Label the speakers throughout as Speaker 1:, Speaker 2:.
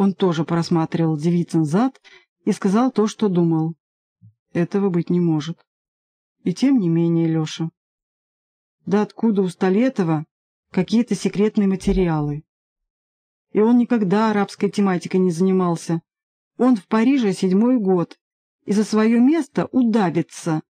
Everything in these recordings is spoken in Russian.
Speaker 1: Он тоже просматривал девицын зад и сказал то, что думал. Этого быть не может. И тем не менее, Леша. Да откуда у Столетова какие-то секретные материалы? И он никогда арабской тематикой не занимался. Он в Париже седьмой год, и за свое место удавится.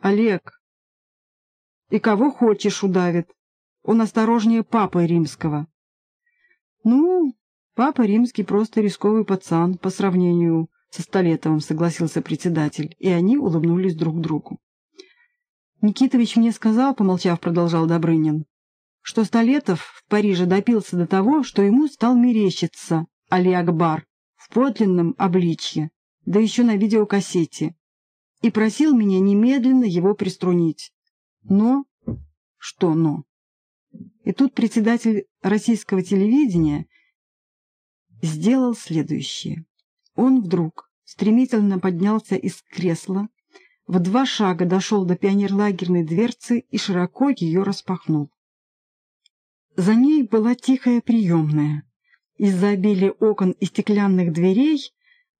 Speaker 1: Олег. И кого хочешь удавит. Он осторожнее папы римского. Ну, папа римский просто рисковый пацан по сравнению со Столетовым, согласился председатель, и они улыбнулись друг другу. Никитович мне сказал, помолчав, продолжал Добрынин, что Столетов в Париже допился до того, что ему стал мерещиться Али Акбар в подлинном обличье, да еще на видеокассете, и просил меня немедленно его приструнить. Но... Что но? И тут председатель российского телевидения сделал следующее. Он вдруг стремительно поднялся из кресла, в два шага дошел до пионерлагерной дверцы и широко ее распахнул. За ней была тихая приемная, из-за обилия окон и стеклянных дверей,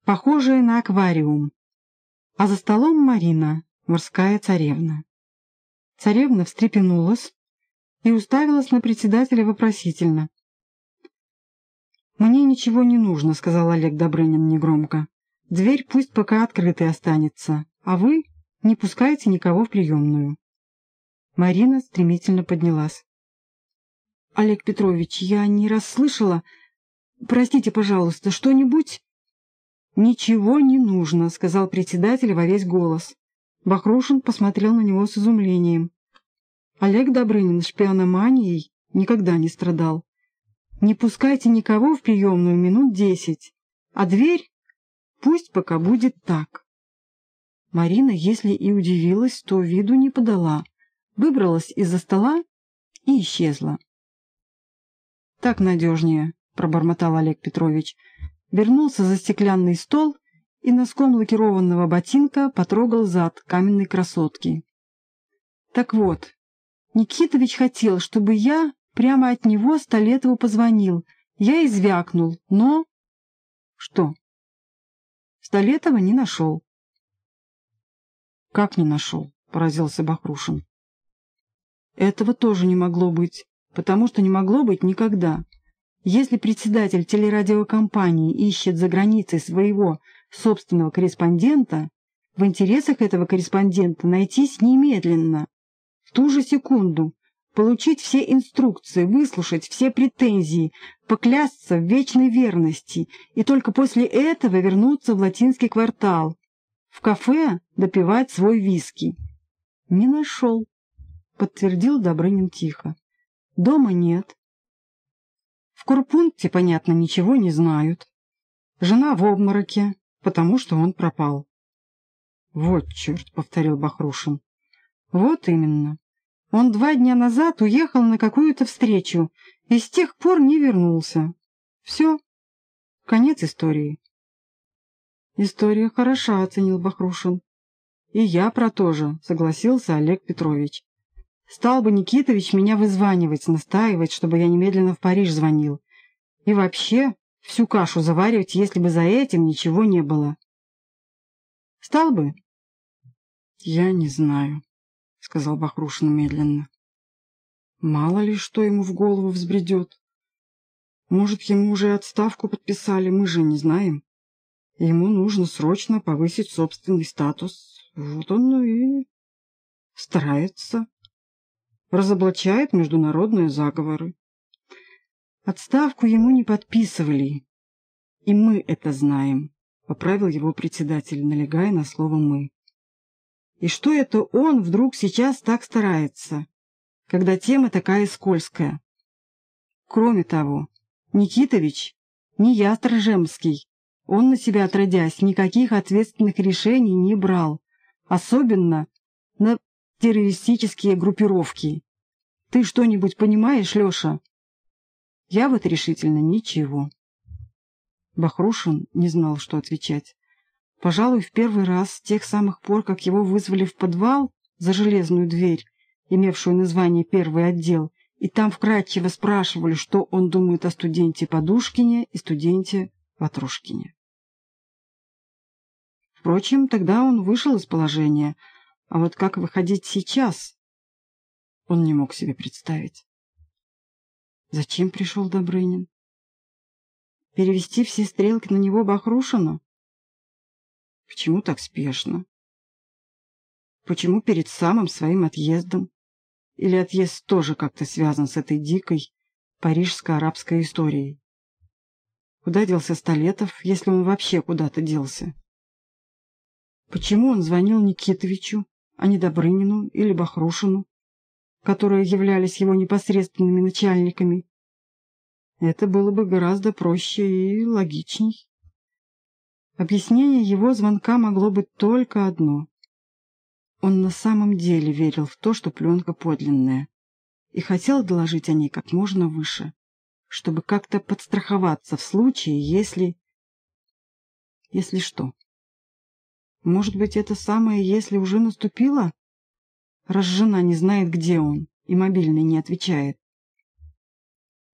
Speaker 1: похожая на аквариум, а за столом Марина, морская царевна. Царевна встрепенулась и уставилась на председателя вопросительно. «Мне ничего не нужно», — сказал Олег Добрынин негромко. «Дверь пусть пока открытой останется, а вы не пускайте никого в приемную». Марина стремительно поднялась. «Олег Петрович, я не расслышала. Простите, пожалуйста, что-нибудь?» «Ничего не нужно», — сказал председатель во весь голос. Бахрушин посмотрел на него с изумлением. Олег Добрынин шпиономанией никогда не страдал. Не пускайте никого в приемную минут десять, а дверь пусть пока будет так. Марина, если и удивилась, то виду не подала, выбралась из-за стола и исчезла. «Так надежнее», — пробормотал Олег Петрович, вернулся за стеклянный стол и носком лакированного ботинка потрогал зад каменной красотки. «Так вот, Никитович хотел, чтобы я прямо от него Столетову позвонил. Я извякнул, но... Что? Столетова не нашел. Как не нашел? Поразился Бахрушин. Этого тоже не могло быть, потому что не могло быть никогда. Если председатель телерадиокомпании ищет за границей своего собственного корреспондента, в интересах этого корреспондента найтись немедленно ту же секунду получить все инструкции, выслушать все претензии, поклясться в вечной верности и только после этого вернуться в латинский квартал, в кафе допивать свой виски. «Не нашел», — подтвердил Добрынин тихо. «Дома нет». В Курпункте, понятно, ничего не знают. Жена в обмороке, потому что он пропал. «Вот черт», — повторил Бахрушин. «Вот именно. Он два дня назад уехал на какую-то встречу и с тех пор не вернулся. Все. Конец истории. История хороша, оценил Бахрушин. И я про то же, согласился Олег Петрович. Стал бы Никитович меня вызванивать, настаивать, чтобы я немедленно в Париж звонил. И вообще всю кашу заваривать, если бы за этим ничего не было. Стал бы? Я не знаю. — сказал Бахрушин медленно. «Мало ли, что ему в голову взбредет. Может, ему уже отставку подписали, мы же не знаем. Ему нужно срочно повысить собственный статус. Вот он, ну и старается. Разоблачает международные заговоры. Отставку ему не подписывали, и мы это знаем», — поправил его председатель, налегая на слово «мы». И что это он вдруг сейчас так старается, когда тема такая скользкая? Кроме того, Никитович не я Сторжемский. Он на себя отродясь никаких ответственных решений не брал, особенно на террористические группировки. Ты что-нибудь понимаешь, Леша? Я вот решительно ничего. Бахрушин не знал, что отвечать. Пожалуй, в первый раз с тех самых пор, как его вызвали в подвал за железную дверь, имевшую название «Первый отдел», и там вкратчиво спрашивали, что он думает о студенте Подушкине и студенте Ватрушкине. Впрочем, тогда он вышел из положения, а вот как выходить сейчас, он не мог себе представить. Зачем пришел Добрынин? Перевести все стрелки на него Бахрушину? Почему так спешно? Почему перед самым своим отъездом? Или отъезд тоже как-то связан с этой дикой парижско-арабской историей? Куда делся Столетов, если он вообще куда-то делся? Почему он звонил Никитовичу, а не Добрынину или Бахрушину, которые являлись его непосредственными начальниками? Это было бы гораздо проще и логичней. Объяснение его звонка могло быть только одно. Он на самом деле верил в то, что пленка подлинная, и хотел доложить о ней как можно выше, чтобы как-то подстраховаться в случае, если... Если что? Может быть, это самое «если» уже наступило? Раз жена не знает, где он, и мобильный не отвечает.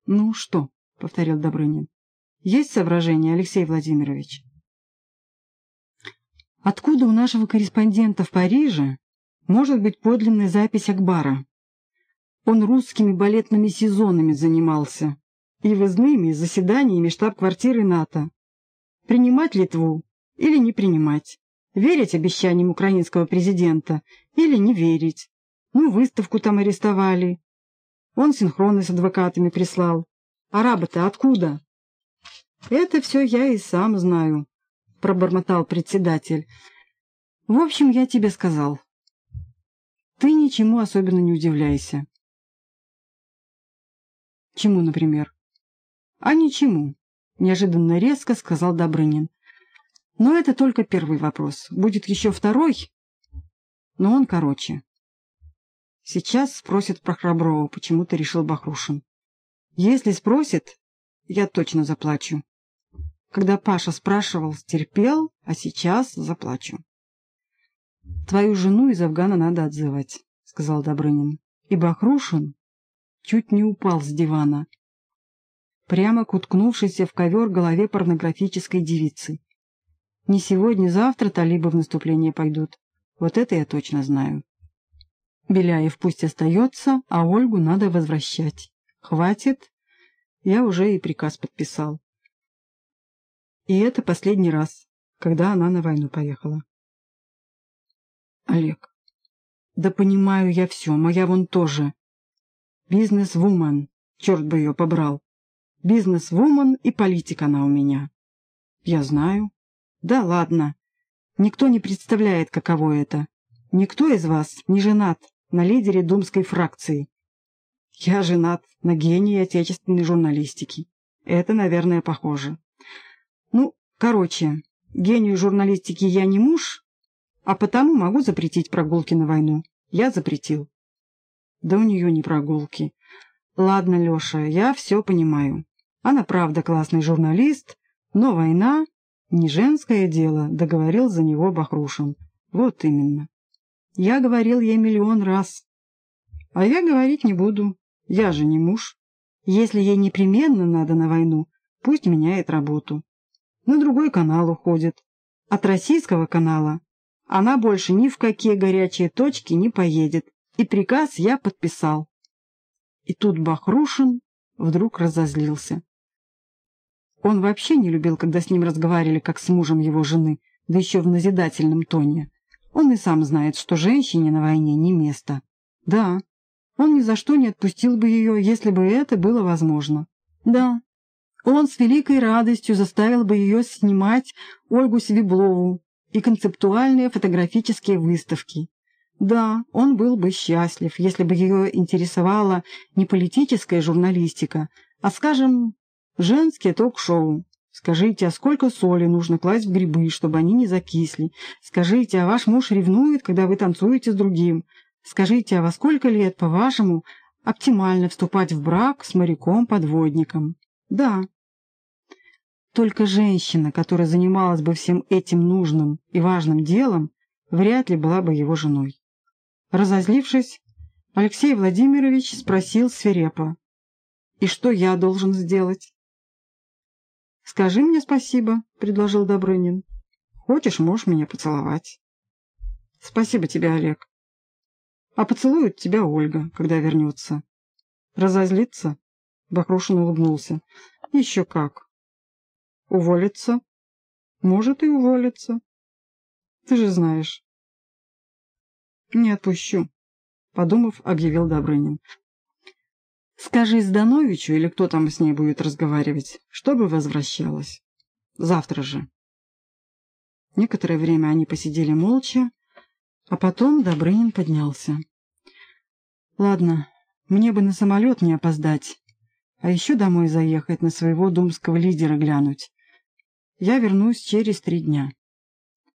Speaker 1: «Ну что?» — повторил Добрынин. «Есть соображения, Алексей Владимирович?» Откуда у нашего корреспондента в Париже может быть подлинная запись Акбара? Он русскими балетными сезонами занимался и выездными заседаниями штаб-квартиры НАТО. Принимать Литву или не принимать? Верить обещаниям украинского президента или не верить. Ну, выставку там арестовали. Он синхронно с адвокатами прислал. Арабы-то откуда? Это все я и сам знаю, пробормотал председатель. В общем, я тебе сказал. Ты ничему особенно не удивляйся. Чему, например? А ничему, неожиданно резко сказал Добрынин. Но это только первый вопрос. Будет еще второй, но он короче. Сейчас спросит про Храброва, почему-то решил Бахрушин. Если спросит, я точно заплачу. Когда Паша спрашивал, терпел, а сейчас заплачу. «Твою жену из Афгана надо отзывать», — сказал Добрынин. И Бахрушин чуть не упал с дивана, прямо к уткнувшейся в ковер голове порнографической девицы. Не сегодня-завтра талибы в наступление пойдут. Вот это я точно знаю. Беляев пусть остается, а Ольгу надо возвращать. Хватит. Я уже и приказ подписал. И это последний раз, когда она на войну поехала. Олег. Да понимаю я все, моя вон тоже. Бизнес-вумен, черт бы ее побрал. Бизнес-вумен и политик она у меня. Я знаю. Да ладно. Никто не представляет, каково это. Никто из вас не женат на лидере думской фракции. Я женат на гении отечественной журналистики. Это, наверное, похоже. Ну, короче, гению журналистики я не муж, а потому могу запретить прогулки на войну. Я запретил. Да у нее не прогулки. Ладно, Леша, я все понимаю. Она правда классный журналист, но война не женское дело, договорил за него Бахрушин. Вот именно. Я говорил ей миллион раз. А я говорить не буду. Я же не муж. Если ей непременно надо на войну, пусть меняет работу. На другой канал уходит. От российского канала она больше ни в какие горячие точки не поедет. И приказ я подписал. И тут Бахрушин вдруг разозлился. Он вообще не любил, когда с ним разговаривали, как с мужем его жены, да еще в назидательном тоне. Он и сам знает, что женщине на войне не место. Да, он ни за что не отпустил бы ее, если бы это было возможно. Да, он с великой радостью заставил бы ее снимать Ольгу Свеблову и концептуальные фотографические выставки. Да, он был бы счастлив, если бы ее интересовала не политическая журналистика, а, скажем, Женские ток-шоу. Скажите, а сколько соли нужно класть в грибы, чтобы они не закисли? Скажите, а ваш муж ревнует, когда вы танцуете с другим? Скажите, а во сколько лет, по-вашему, оптимально вступать в брак с моряком-подводником? Да. Только женщина, которая занималась бы всем этим нужным и важным делом, вряд ли была бы его женой. Разозлившись, Алексей Владимирович спросил свирепо. «И что я должен сделать?» «Скажи мне спасибо», — предложил Добрынин. «Хочешь, можешь меня поцеловать». «Спасибо тебе, Олег». «А поцелует тебя Ольга, когда вернется». «Разозлится?» — Бахрушин улыбнулся. «Еще как». «Уволится?» «Может и уволиться. Ты же знаешь». «Не отпущу», — подумав, объявил Добрынин. «Скажи Здановичу, или кто там с ней будет разговаривать, чтобы возвращалась. Завтра же». Некоторое время они посидели молча, а потом Добрынин поднялся. «Ладно, мне бы на самолет не опоздать, а еще домой заехать, на своего думского лидера глянуть. Я вернусь через три дня».